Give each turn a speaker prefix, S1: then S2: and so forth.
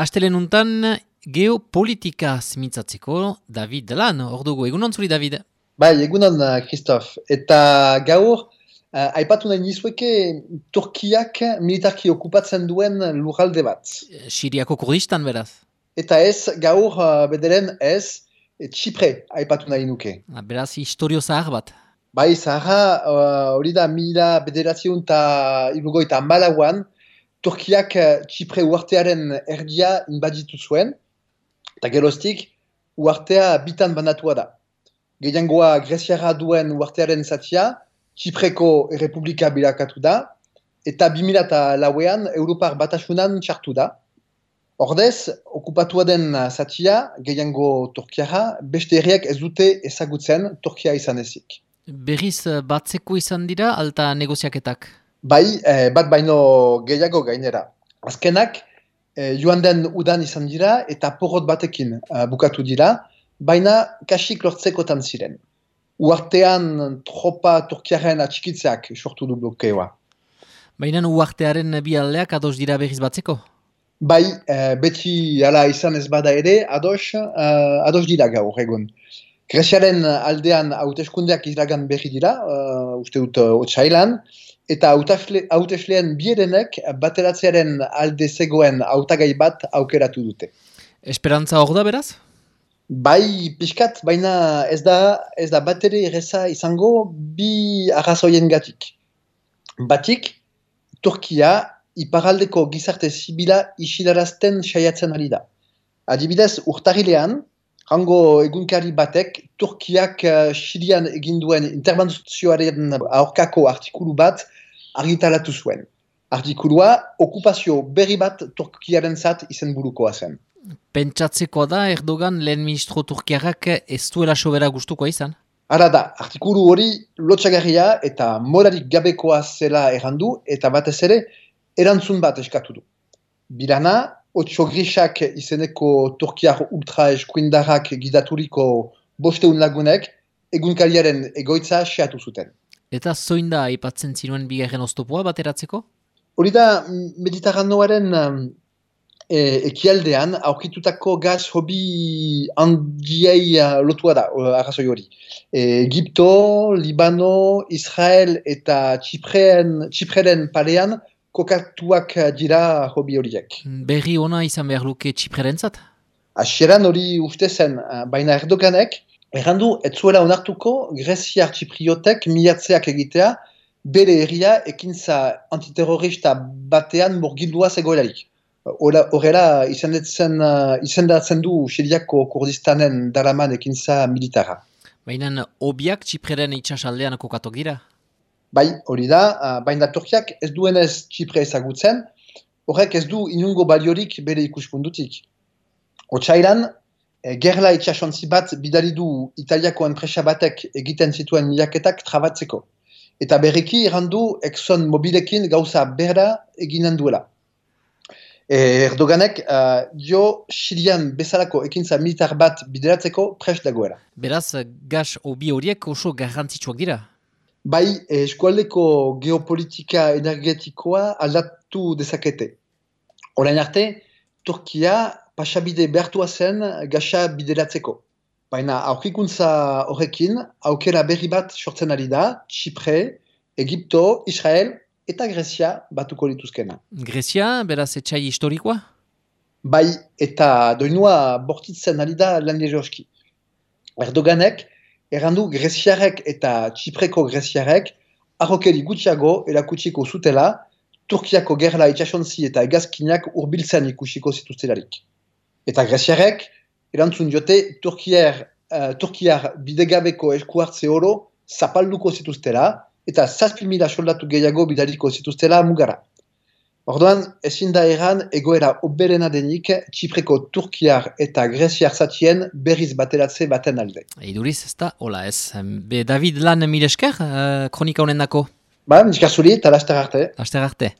S1: Astelen untan, geopolitika zimitzatzeko David Lan, hor dugu, egunon zuri David?
S2: Bai, egunon, Kristof. Eta gaur, uh, aipatu nahi nizueke Turkiak militarki okupatzen duen lurralde bat.
S1: Siriako Kurdistan beraz?
S2: Eta ez, gaur, uh, bederen ez, Txipre aipatu nahi nuke.
S1: Ah, beraz, historio zahar bat?
S2: Bai, zaharra, hori uh, da mila bederazion eta irugoita malauan, Turkiak Txipre uartearen erdia inbaditu zuen, eta geroztik, uartea bitan banatua da. Gehiangoa Greziara duen uartearen zatia, Txipreko Republika bilakatu da, eta 2008an Europar batasunan txartu da. Ordez, okupatua den zatia, gehiango Turkiara, beste herriak ez dute ezagutzen Turkia izan ezik.
S1: Berriz batzeko izan dira, alta negoziaketak?
S2: Bai, eh, bat baino gehiago gainera. Azkenak, eh, joan den udan izan dira, eta porrot batekin eh, bukatu dira, baina kasik lortzekotan ziren. Uartean tropa Turkiaren atxikitzeak sortu du blokeoa.
S1: Baina uartearen bi aldeak ados dira berriz batzeko?
S2: Bai, e, beti ala izan ez bada ere, ados, uh, ados dira gaur egun. Greziaren aldean hauteskundeak izragan berri dira, uh, uste dut uh, eta hauteslean bierenek bateratzearen alde zegoen hautagai bat aukeratu dute.
S1: Esperantza hor da beraz?
S2: Bai, pixkat, baina ez da, ez da batere erreza izango bi arrazoien gatik. Batik, Turkia iparaldeko gizarte zibila isilarazten saiatzen ari da. Adibidez, urtarilean, hango egunkari batek, Turkiak uh, Sirian eginduen intervenzioaren aurkako artikulu bat argitaratu zuen. Artikulua, okupazio berri bat Turkiaren zat izen burukoa zen.
S1: Pentsatzeko da Erdogan lehen ministro Turkiarrak ez duela sobera gustuko izan?
S2: Ara da, artikulu hori lotxagarria eta morarik gabekoa zela errandu eta batez ere erantzun bat eskatu du. Birana, otxo grisak izeneko Turkiar ultra eskuindarrak gidaturiko bosteun lagunek egunkariaren egoitza seatu zuten.
S1: Eta zoin da aipatzen zinuen bigarren oztopoa bateratzeko?
S2: Hori da, Mediterranoaren e, ekialdean aurkitutako gaz hobi handiei uh, lotua da, arrazoi hori. Egipto, Libano, Israel eta Txipreren parean kokatuak dira hobi horiek.
S1: Berri ona izan behar luke txiprerentzat?
S2: Asieran hori uste zen, eh, baina erdoganek, errandu ez zuela onartuko Greziar txipriotek milatzeak egitea bere herria ekintza antiterrorista batean morgildua zegoelarik. Horrela, eh, izendatzen du Siriako Kurdistanen daraman ekintza militara.
S1: Baina, obiak txipreren itxasaldean kokatok dira?
S2: Bai, hori da, uh, baina Turkiak ez duenez Txipre ezagutzen, horrek ez du inungo baliorik bere ikuspundutik. Otsailan, e, gerla itxasontzi bat bidali du Italiako enpresa batek egiten zituen milaketak trabatzeko. Eta berriki errandu Exxon mobilekin gauza berda eginen duela. E, Erdoganek uh, jo Sirian bezalako ekintza militar bat bideratzeko pres dagoela.
S1: Beraz, gas obi horiek oso garrantzitsuak dira?
S2: Bai eskualdeko geopolitika energetikoa aldatu dezakete. Horain arte, Turkia pasabide behartua zen gasa bideratzeko. Baina aurkikuntza horrekin, aukera berri bat sortzen ari da, Txipre, Egipto, Israel eta Grezia batuko dituzkena.
S1: Grezia, beraz etxai historikoa?
S2: Bai, eta doinua bortitzen ari da lan Erdoganek, errandu greziarek eta txipreko greziarek arrokeri gutxiago erakutsiko zutela Turkiako gerla itxasontzi eta egazkinak urbiltzen ikusiko zituztelarik. Eta greziarek erantzun diote Turkiar, uh, Turkiar bidegabeko eskuartze oro zapalduko zituztela eta zazpimila soldatu gehiago bidaliko zituztela mugara. Orduan, ezin da eran egoera oberena denik Txipreko Turkiar eta Greziar zatien berriz bateratze baten alde.
S1: Iduriz, ez da, hola ez. Be David Lan miresker, uh, kronika honen dako?
S2: Ba, miskar zuri eta laster arte.
S1: Laster arte.